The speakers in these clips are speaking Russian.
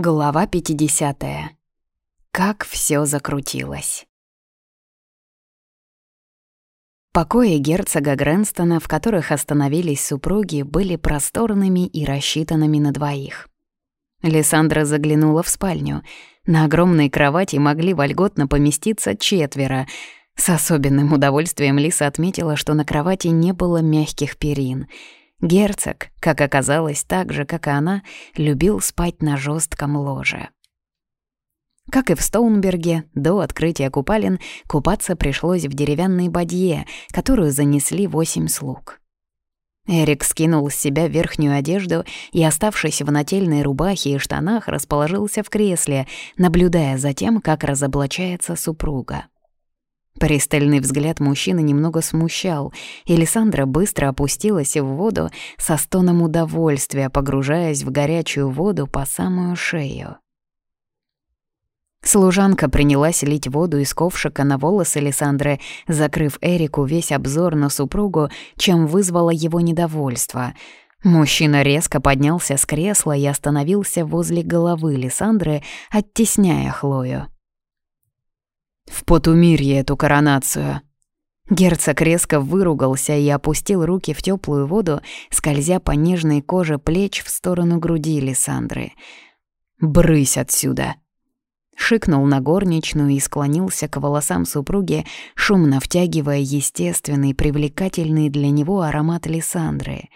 Глава 50. Как все закрутилось. Покои герцога Грэнстона, в которых остановились супруги, были просторными и рассчитанными на двоих. Лиссандра заглянула в спальню. На огромной кровати могли вольготно поместиться четверо. С особенным удовольствием Лиса отметила, что на кровати не было мягких перин — Герцог, как оказалось, так же, как и она, любил спать на жестком ложе. Как и в Стоунберге, до открытия купалин купаться пришлось в деревянной бадье, которую занесли восемь слуг. Эрик скинул с себя верхнюю одежду и, оставшись в нательной рубахе и штанах, расположился в кресле, наблюдая за тем, как разоблачается супруга. Пристальный взгляд мужчины немного смущал, и Лиссандра быстро опустилась в воду со стоном удовольствия, погружаясь в горячую воду по самую шею. Служанка принялась лить воду из ковшика на волосы Лиссандры, закрыв Эрику весь обзор на супругу, чем вызвало его недовольство. Мужчина резко поднялся с кресла и остановился возле головы Лиссандры, оттесняя Хлою. В Потумирье эту коронацию. Герцог резко выругался и опустил руки в теплую воду, скользя по нежной коже плеч в сторону груди Лиссандры. «Брысь отсюда!» Шикнул на горничную и склонился к волосам супруги, шумно втягивая естественный, привлекательный для него аромат Лиссандры.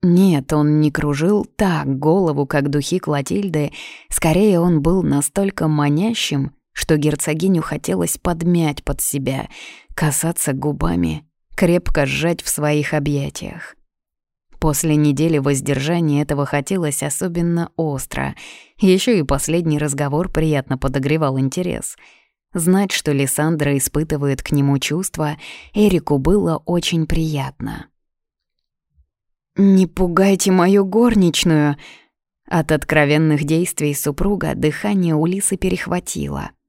Нет, он не кружил так голову, как духи Клотильды, скорее он был настолько манящим, что герцогиню хотелось подмять под себя, касаться губами, крепко сжать в своих объятиях. После недели воздержания этого хотелось особенно остро. Еще и последний разговор приятно подогревал интерес. Знать, что Лиссандра испытывает к нему чувства, Эрику было очень приятно. «Не пугайте мою горничную!» От откровенных действий супруга дыхание у Лисы перехватило —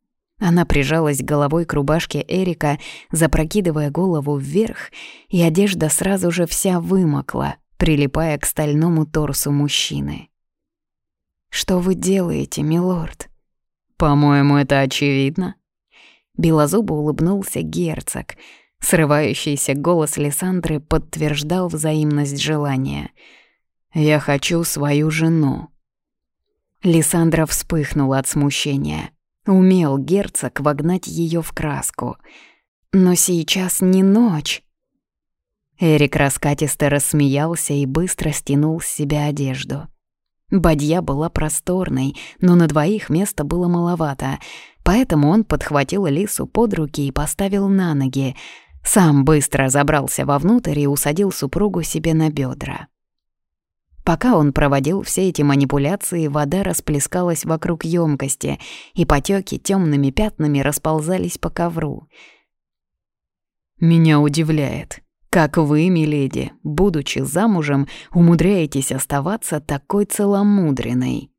она прижалась головой к рубашке Эрика, запрокидывая голову вверх, и одежда сразу же вся вымокла, прилипая к стальному торсу мужчины. «Что вы делаете, милорд?» «По-моему, это очевидно». Белозубо улыбнулся герцог. Срывающийся голос Лиссандры подтверждал взаимность желания. «Я хочу свою жену». Лиссандра вспыхнула от смущения. Умел герцог вогнать ее в краску. Но сейчас не ночь. Эрик раскатисто рассмеялся и быстро стянул с себя одежду. Бадья была просторной, но на двоих места было маловато, поэтому он подхватил Лису под руки и поставил на ноги. Сам быстро забрался вовнутрь и усадил супругу себе на бедра. Пока он проводил все эти манипуляции, вода расплескалась вокруг емкости, и потеки темными пятнами расползались по ковру. «Меня удивляет, как вы, миледи, будучи замужем, умудряетесь оставаться такой целомудренной».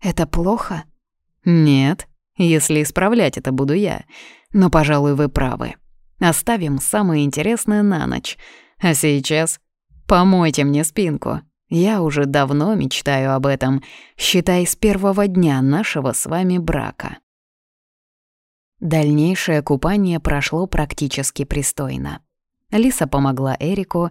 «Это плохо?» «Нет, если исправлять это буду я. Но, пожалуй, вы правы. Оставим самое интересное на ночь. А сейчас помойте мне спинку». Я уже давно мечтаю об этом, считай, с первого дня нашего с вами брака. Дальнейшее купание прошло практически пристойно. Лиса помогла Эрику,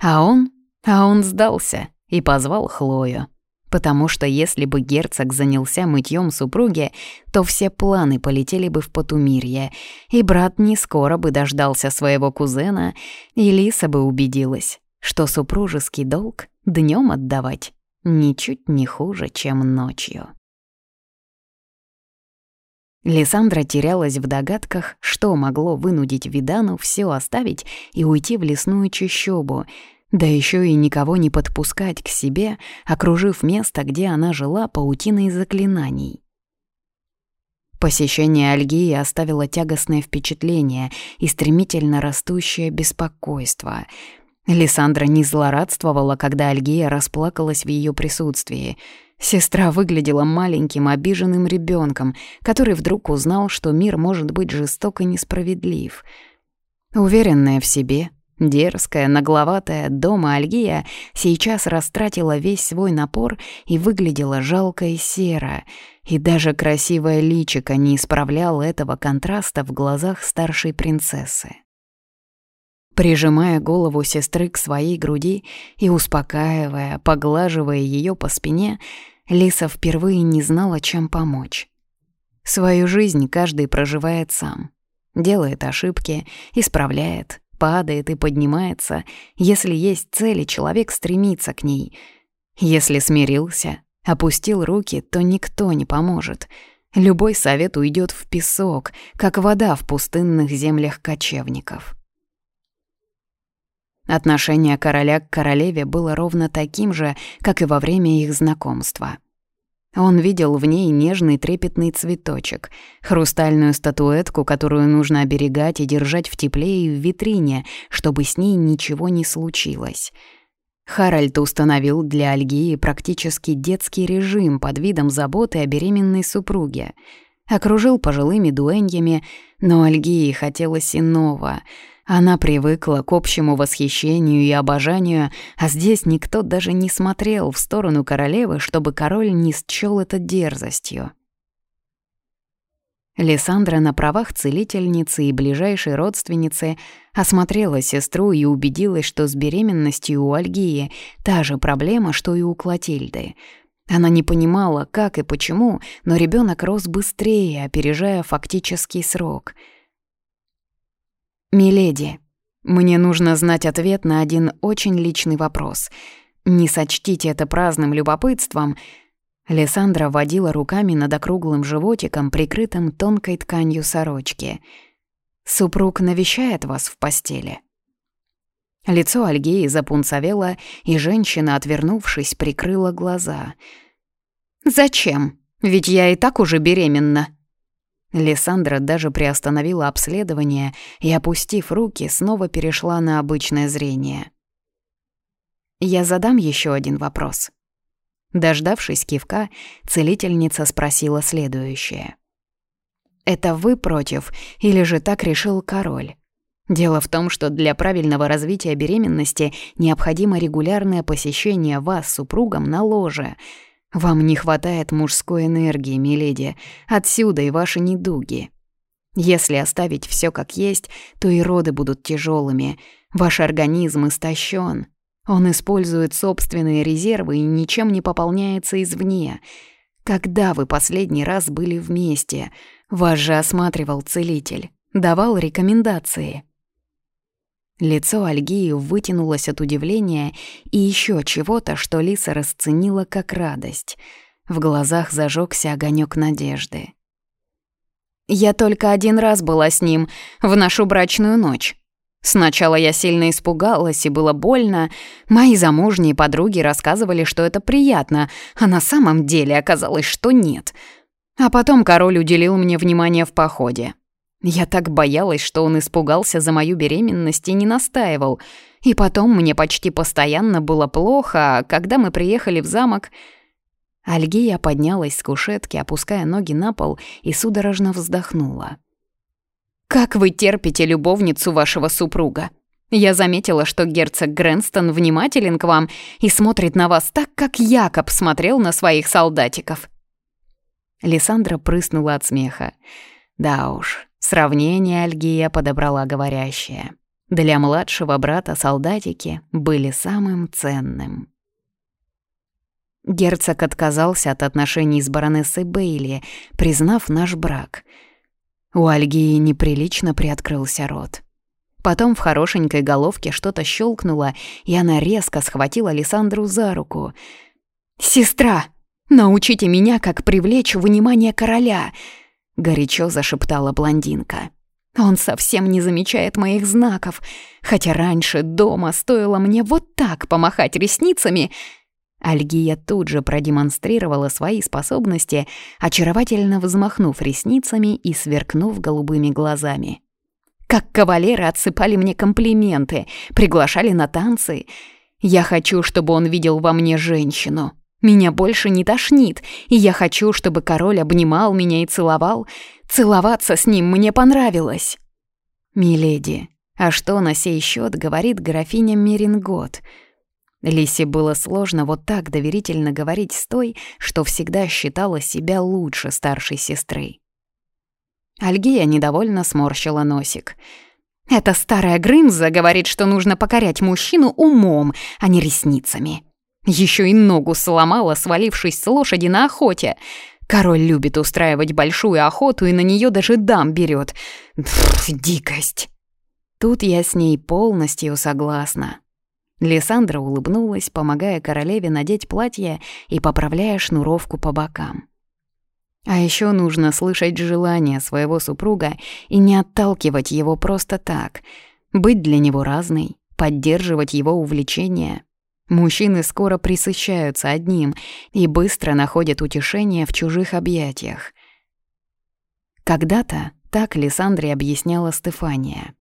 а он... а он сдался и позвал Хлою. Потому что если бы герцог занялся мытьем супруги, то все планы полетели бы в Потумирье, и брат не скоро бы дождался своего кузена, и Лиса бы убедилась, что супружеский долг днем отдавать ничуть не хуже, чем ночью. Лиссандра терялась в догадках, что могло вынудить Видану все оставить и уйти в лесную чащобу, да еще и никого не подпускать к себе, окружив место, где она жила паутиной заклинаний. Посещение Альгии оставило тягостное впечатление и стремительно растущее беспокойство — Лиссандра не злорадствовала, когда Альгия расплакалась в ее присутствии. Сестра выглядела маленьким, обиженным ребенком, который вдруг узнал, что мир может быть жесток и несправедлив. Уверенная в себе, Дерзкая, нагловатая дома Альгия сейчас растратила весь свой напор и выглядела жалко и серо, и даже красивое личико не исправляло этого контраста в глазах старшей принцессы. Прижимая голову сестры к своей груди и успокаивая, поглаживая ее по спине, Лиса впервые не знала, чем помочь. Свою жизнь каждый проживает сам. Делает ошибки, исправляет, падает и поднимается. Если есть цели, человек стремится к ней. Если смирился, опустил руки, то никто не поможет. Любой совет уйдет в песок, как вода в пустынных землях кочевников. Отношение короля к королеве было ровно таким же, как и во время их знакомства. Он видел в ней нежный трепетный цветочек, хрустальную статуэтку, которую нужно оберегать и держать в тепле и в витрине, чтобы с ней ничего не случилось. Харальд установил для Альгии практически детский режим под видом заботы о беременной супруге. Окружил пожилыми дуэньями, но Альгии хотелось иного — она привыкла к общему восхищению и обожанию, а здесь никто даже не смотрел в сторону королевы, чтобы король не счёл это дерзостью. Лиссандра на правах целительницы и ближайшей родственницы осмотрела сестру и убедилась, что с беременностью у Альгии та же проблема, что и у Клотильды. Она не понимала, как и почему, но ребенок рос быстрее, опережая фактический срок — «Миледи, мне нужно знать ответ на один очень личный вопрос. Не сочтите это праздным любопытством». Лиссандра водила руками над округлым животиком, прикрытым тонкой тканью сорочки. «Супруг навещает вас в постели?» Лицо Альгеи запунцовело, и женщина, отвернувшись, прикрыла глаза. «Зачем? Ведь я и так уже беременна», Лиссандра даже приостановила обследование и, опустив руки, снова перешла на обычное зрение. «Я задам еще один вопрос». Дождавшись кивка, целительница спросила следующее. «Это вы против, или же так решил король?» Дело в том, что для правильного развития беременности необходимо регулярное посещение вас супругом на ложе — вам не хватает мужской энергии, миледи, отсюда и ваши недуги. Если оставить все как есть, то и роды будут тяжелыми. Ваш организм истощен. Он использует собственные резервы и ничем не пополняется извне. Когда вы последний раз были вместе? Вас же осматривал целитель, давал рекомендации. Лицо Альгии вытянулось от удивления и еще чего-то, что Лиса расценила как радость. В глазах зажегся огонек надежды. «Я только один раз была с ним, в нашу брачную ночь. Сначала я сильно испугалась и было больно. Мои замужние подруги рассказывали, что это приятно, а на самом деле оказалось, что нет. А потом король уделил мне внимание в походе. Я так боялась, что он испугался за мою беременность и не настаивал. И потом мне почти постоянно было плохо, а когда мы приехали в замок... Альгия поднялась с кушетки, опуская ноги на пол, и судорожно вздохнула. «Как вы терпите любовницу вашего супруга? Я заметила, что герцог Грэнстон внимателен к вам и смотрит на вас так, как Якоб смотрел на своих солдатиков». Лиссандра прыснула от смеха. «Да уж, Сравнение Альгия подобрала говорящее. Для младшего брата солдатики были самым ценным. Герцог отказался от отношений с баронессой Бейли, признав наш брак. У Альгии неприлично приоткрылся рот. Потом в хорошенькой головке что-то щелкнуло, и она резко схватила Лиссандру за руку. «Сестра, научите меня, как привлечь внимание короля!» — горячо зашептала блондинка. «Он совсем не замечает моих знаков, хотя раньше дома стоило мне вот так помахать ресницами». Альгия тут же продемонстрировала свои способности, очаровательно взмахнув ресницами и сверкнув голубыми глазами. «Как кавалеры отсыпали мне комплименты, приглашали на танцы. Я хочу, чтобы он видел во мне женщину». Меня больше не тошнит, и я хочу, чтобы король обнимал меня и целовал. Целоваться с ним мне понравилось. «Миледи, А что на сей счет говорит графиня Мерингот? Лисе было сложно вот так доверительно говорить с той, что всегда считала себя лучше старшей сестры. Альгия недовольно сморщила носик. «Эта старая Грымза говорит, что нужно покорять мужчину умом, а не ресницами. Еще и ногу сломала, свалившись с лошади на охоте. Король любит устраивать большую охоту и на нее даже дам берет. Дикость!» Тут я с ней полностью согласна. Лиссандра улыбнулась, помогая королеве надеть платье и поправляя шнуровку по бокам. А еще нужно слышать желания своего супруга и не отталкивать его просто так, быть для него разной, поддерживать его увлечения. Мужчины скоро присыщаются одним и быстро находят утешение в чужих объятиях. Когда-то так Лиссандре объясняла Стефания.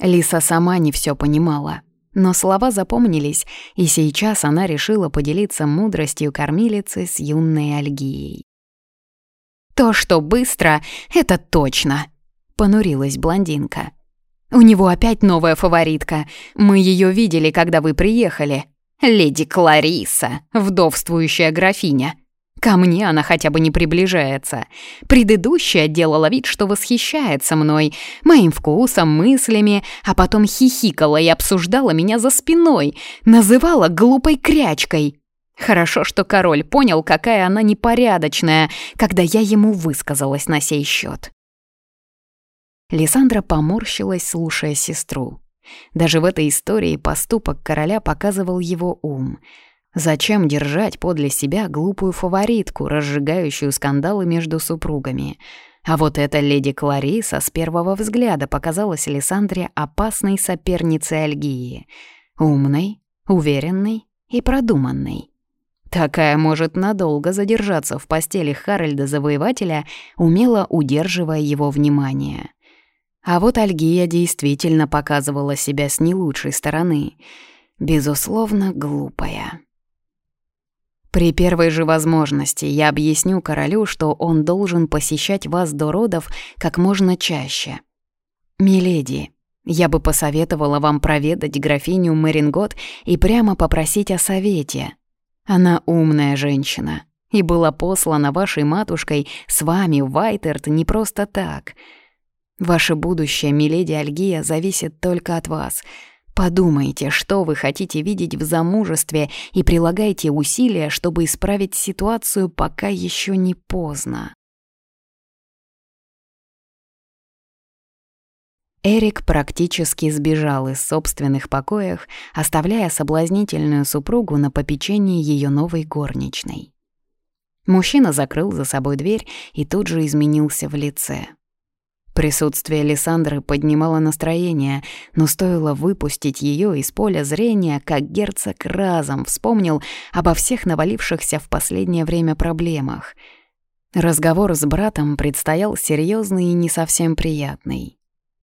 Лиса сама не все понимала, но слова запомнились, и сейчас она решила поделиться мудростью кормилицы с юной Альгией. «То, что быстро, это точно», — понурилась блондинка. «У него опять новая фаворитка. Мы ее видели, когда вы приехали. Леди Клариса, вдовствующая графиня. Ко мне она хотя бы не приближается. Предыдущая делала вид, что восхищается мной, моим вкусом, мыслями, а потом хихикала и обсуждала меня за спиной, называла глупой крячкой. Хорошо, что король понял, какая она непорядочная, когда я ему высказалась на сей счет. Лиссандра поморщилась, слушая сестру. Даже в этой истории поступок короля показывал его ум. Зачем держать подле себя глупую фаворитку, разжигающую скандалы между супругами? А вот эта леди Клариса с первого взгляда показалась Лиссандре опасной соперницей Альгии. Умной, уверенной и продуманной. Такая может надолго задержаться в постели Харальда Завоевателя, умело удерживая его внимание. А вот Альгия действительно показывала себя с не лучшей стороны. Безусловно, глупая. При первой же возможности я объясню королю, что он должен посещать вас до родов как можно чаще. Миледи, я бы посоветовала вам проведать графиню Мэрингот и прямо попросить о совете. Она умная женщина и была послана вашей матушкой с вами Вайтерт не просто так. Ваше будущее, миледи Альгия, зависит только от вас. Подумайте, что вы хотите видеть в замужестве и прилагайте усилия, чтобы исправить ситуацию, пока еще не поздно. Эрик практически сбежал из собственных покоев, оставляя соблазнительную супругу на попечении ее новой горничной. Мужчина закрыл за собой дверь и тут же изменился в лице. Присутствие Лиссандры поднимало настроение, но стоило выпустить ее из поля зрения, как герцог разом вспомнил обо всех навалившихся в последнее время проблемах. Разговор с братом предстоял серьезный и не совсем приятный.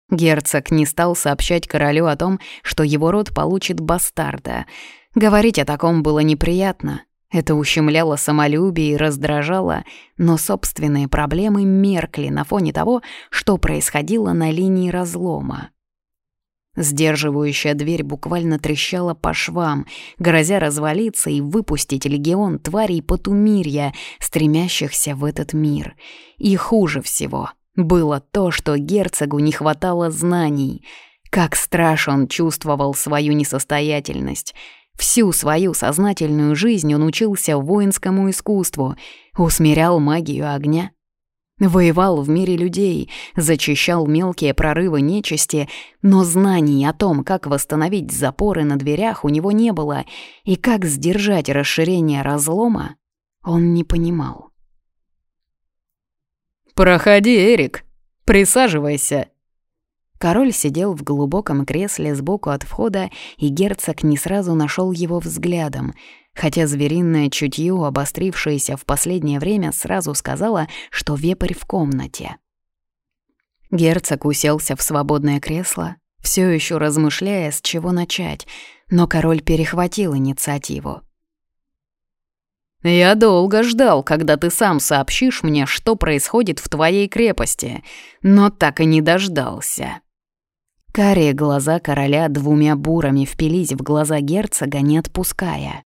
Герцог не стал сообщать королю о том, что его род получит бастарда. Говорить о таком было неприятно. Это ущемляло самолюбие и раздражало, но собственные проблемы меркли на фоне того, что происходило на линии разлома. Сдерживающая дверь буквально трещала по швам, грозя развалиться и выпустить легион тварей потумирья, стремящихся в этот мир. И хуже всего — было то, что герцогу не хватало знаний. Как страшно он чувствовал свою несостоятельность. Всю свою сознательную жизнь он учился воинскому искусству, усмирял магию огня. Воевал в мире людей, зачищал мелкие прорывы нечисти, но знаний о том, как восстановить запоры на дверях, у него не было, и как сдержать расширение разлома, он не понимал. «Проходи, Эрик, присаживайся». Король сидел в глубоком кресле сбоку от входа, и герцог не сразу нашел его взглядом, хотя звериное чутье, обострившееся в последнее время, сразу сказала, что вепрь в комнате. Герцог уселся в свободное кресло, все еще размышляя, с чего начать, но король перехватил инициативу. «Я долго ждал, когда ты сам сообщишь мне, что происходит в твоей крепости, но так и не дождался». Карие глаза короля двумя бурами впились в глаза герцога, не отпуская.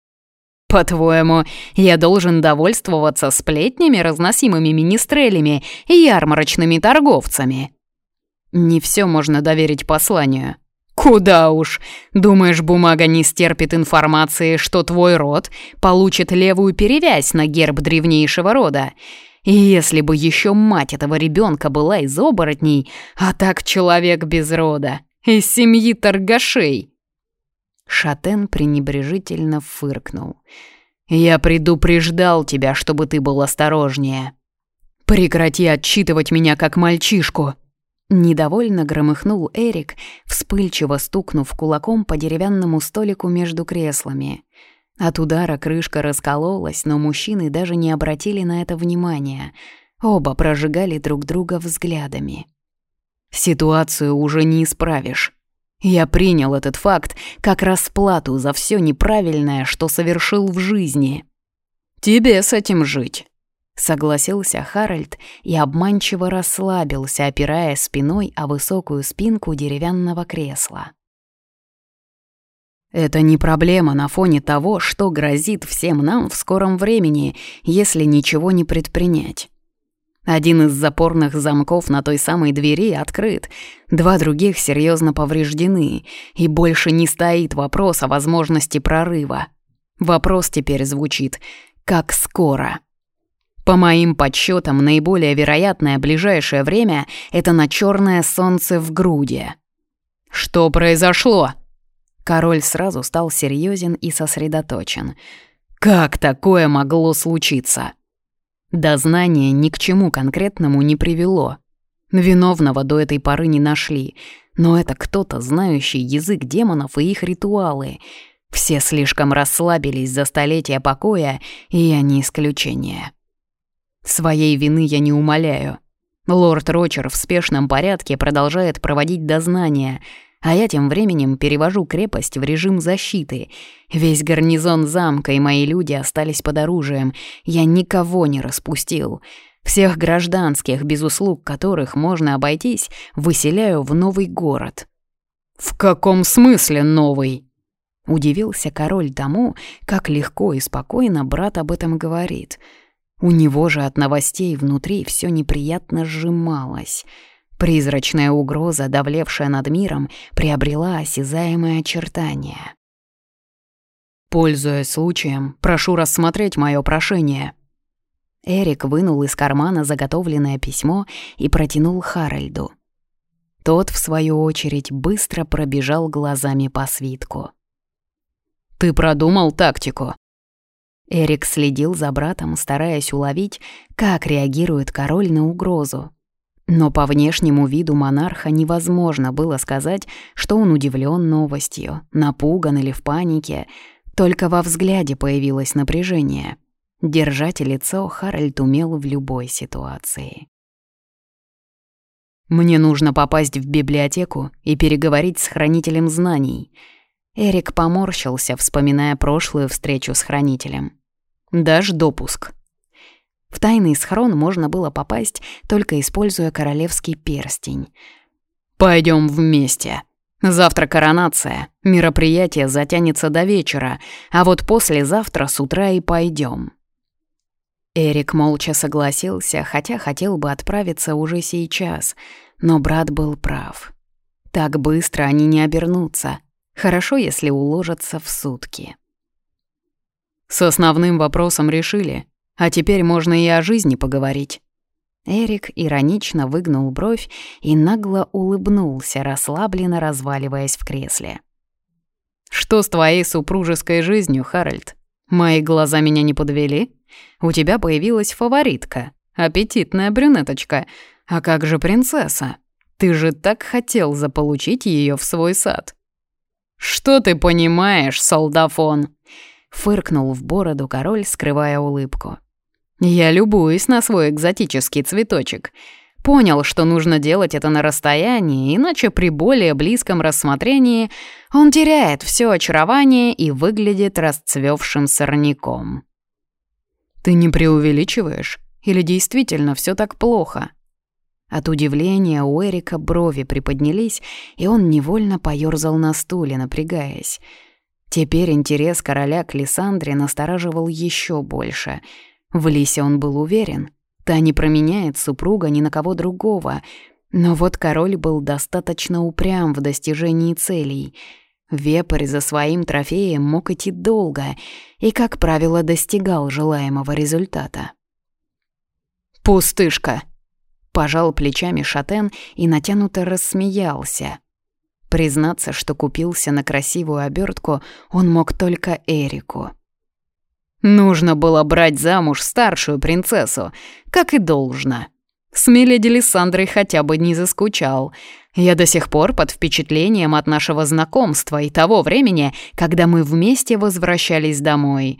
«По-твоему, я должен довольствоваться сплетнями, разносимыми министрелями и ярмарочными торговцами?» «Не все можно доверить посланию», «Куда уж! Думаешь, бумага не стерпит информации, что твой род получит левую перевязь на герб древнейшего рода? И если бы еще мать этого ребенка была из оборотней, а так человек без рода, из семьи торгашей!» Шатен пренебрежительно фыркнул. «Я предупреждал тебя, чтобы ты был осторожнее. Прекрати отчитывать меня как мальчишку!» Недовольно громыхнул Эрик, вспыльчиво стукнув кулаком по деревянному столику между креслами. От удара крышка раскололась, но мужчины даже не обратили на это внимания. Оба прожигали друг друга взглядами. «Ситуацию уже не исправишь. Я принял этот факт как расплату за все неправильное, что совершил в жизни. Тебе с этим жить». Согласился Харальд и обманчиво расслабился, опирая спиной о высокую спинку деревянного кресла. Это не проблема на фоне того, что грозит всем нам в скором времени, если ничего не предпринять. Один из запорных замков на той самой двери открыт, два других серьезно повреждены, и больше не стоит вопрос о возможности прорыва. Вопрос теперь звучит «Как скоро?». По моим подсчетам, наиболее вероятное ближайшее время — это на черное солнце в груди. «Что произошло?» Король сразу стал серьезен и сосредоточен. «Как такое могло случиться?» Дознание ни к чему конкретному не привело. Виновного до этой поры не нашли, но это кто-то, знающий язык демонов и их ритуалы. Все слишком расслабились за столетия покоя, и я не исключение. Своей вины я не умоляю. Лорд Рочер в спешном порядке продолжает проводить дознания, а я тем временем перевожу крепость в режим защиты. Весь гарнизон замка и мои люди остались под оружием. Я никого не распустил. Всех гражданских, без услуг которых можно обойтись, выселяю в новый город. «В каком смысле новый?» Удивился король тому, как легко и спокойно брат об этом говорит — у него же от новостей внутри все неприятно сжималось. Призрачная угроза, давлевшая над миром, приобрела осязаемое очертание. «Пользуясь случаем, прошу рассмотреть мое прошение». Эрик вынул из кармана заготовленное письмо и протянул Харальду. Тот, в свою очередь, быстро пробежал глазами по свитку. «Ты продумал тактику?» Эрик следил за братом, стараясь уловить, как реагирует король на угрозу. Но по внешнему виду монарха невозможно было сказать, что он удивлен новостью, напуган или в панике. Только во взгляде появилось напряжение. Держать лицо Харальд умел в любой ситуации. «Мне нужно попасть в библиотеку и переговорить с хранителем знаний», Эрик поморщился, вспоминая прошлую встречу с хранителем. «Дашь допуск?» В тайный схрон можно было попасть, только используя королевский перстень. Пойдем вместе. Завтра коронация, мероприятие затянется до вечера, а вот послезавтра с утра и пойдем. Эрик молча согласился, хотя хотел бы отправиться уже сейчас, но брат был прав. Так быстро они не обернутся. Хорошо, если уложатся в сутки. С основным вопросом решили, а теперь можно и о жизни поговорить. Эрик иронично выгнул бровь и нагло улыбнулся, расслабленно разваливаясь в кресле. «Что с твоей супружеской жизнью, Харальд? Мои глаза меня не подвели? У тебя появилась фаворитка, аппетитная брюнеточка. А как же принцесса? Ты же так хотел заполучить ее в свой сад». «Что ты понимаешь, солдафон?» Фыркнул в бороду король, скрывая улыбку. «Я любуюсь на свой экзотический цветочек. Понял, что нужно делать это на расстоянии, иначе при более близком рассмотрении он теряет все очарование и выглядит расцвевшим сорняком». «Ты не преувеличиваешь? Или действительно все так плохо?» От удивления у Эрика брови приподнялись, и он невольно поёрзал на стуле, напрягаясь. Теперь интерес короля к Лиссандре настораживал еще больше. В Лисе он был уверен. Та не променяет супруга ни на кого другого. Но вот король был достаточно упрям в достижении целей. Вепрь за своим трофеем мог идти долго и, как правило, достигал желаемого результата. «Пустышка!» — пожал плечами Шатен и натянуто рассмеялся. Признаться, что купился на красивую обертку, он мог только Эрику. Нужно было брать замуж старшую принцессу, как и должно. С Миледи Лиссандрой хотя бы не заскучал. Я до сих пор под впечатлением от нашего знакомства и того времени, когда мы вместе возвращались домой.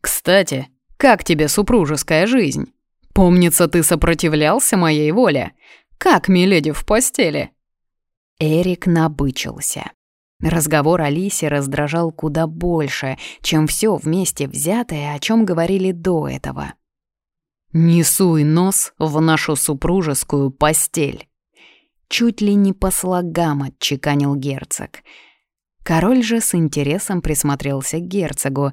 Кстати, как тебе супружеская жизнь? Помнится, ты сопротивлялся моей воле. Как Миледи в постели?» Эрик набычился. Разговор о раздражал куда больше, чем все вместе взятое, о чем говорили до этого. «Не суй нос в нашу супружескую постель!» Чуть ли не по слогам отчеканил герцог. Король же с интересом присмотрелся к герцогу.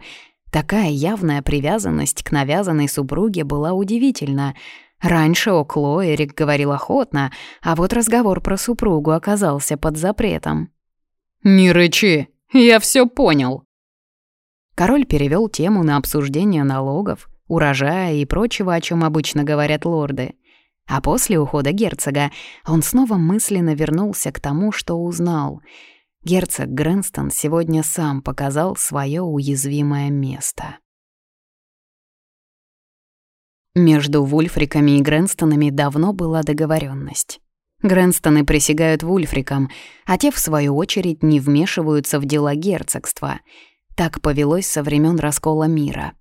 Такая явная привязанность к навязанной супруге была удивительна — Раньше о Кло Эрик говорил охотно, а вот разговор про супругу оказался под запретом. «Не рычи, я все понял». Король перевел тему на обсуждение налогов, урожая и прочего, о чем обычно говорят лорды. А после ухода герцога он снова мысленно вернулся к тому, что узнал. Герцог Грэнстон сегодня сам показал свое уязвимое место. Между Вульфриками и Грэнстонами давно была договоренность. Грэнстоны присягают Вульфрикам, а те, в свою очередь, не вмешиваются в дела герцогства. Так повелось со времен раскола мира.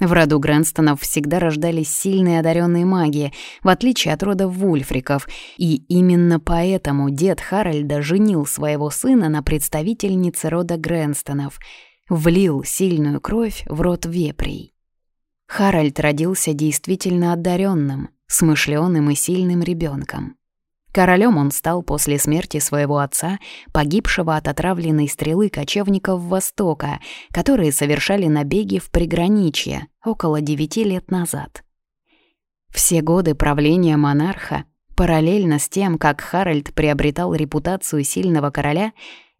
В роду Грэнстонов всегда рождались сильные одаренные маги, в отличие от рода Вульфриков, и именно поэтому дед Харальда женил своего сына на представительнице рода Грэнстонов, влил сильную кровь в род вепрей. Харальд родился действительно одаренным, смышленым и сильным ребенком. Королем он стал после смерти своего отца, погибшего от отравленной стрелы кочевников Востока, которые совершали набеги в приграничье около девяти лет назад. Все годы правления монарха, параллельно с тем, как Харальд приобретал репутацию сильного короля,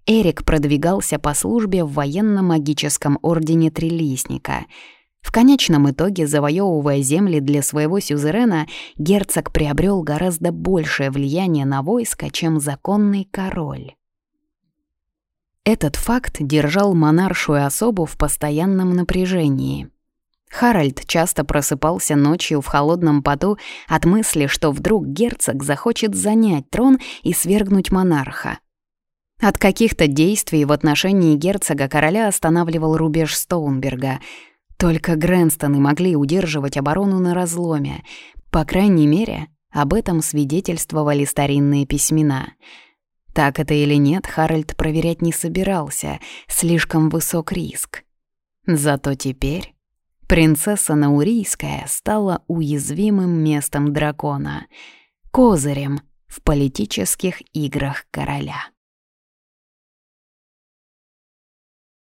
Эрик продвигался по службе в военно-магическом ордене Трилистника — в конечном итоге, завоевывая земли для своего сюзерена, герцог приобрел гораздо большее влияние на войско, чем законный король. Этот факт держал монаршую особу в постоянном напряжении. Харальд часто просыпался ночью в холодном поту от мысли, что вдруг герцог захочет занять трон и свергнуть монарха. От каких-то действий в отношении герцога короля останавливал рубеж Стоунберга — только Грэнстоны могли удерживать оборону на разломе. По крайней мере, об этом свидетельствовали старинные письмена. Так это или нет, Харальд проверять не собирался, слишком высок риск. Зато теперь принцесса Наурийская стала уязвимым местом дракона, козырем в политических играх короля.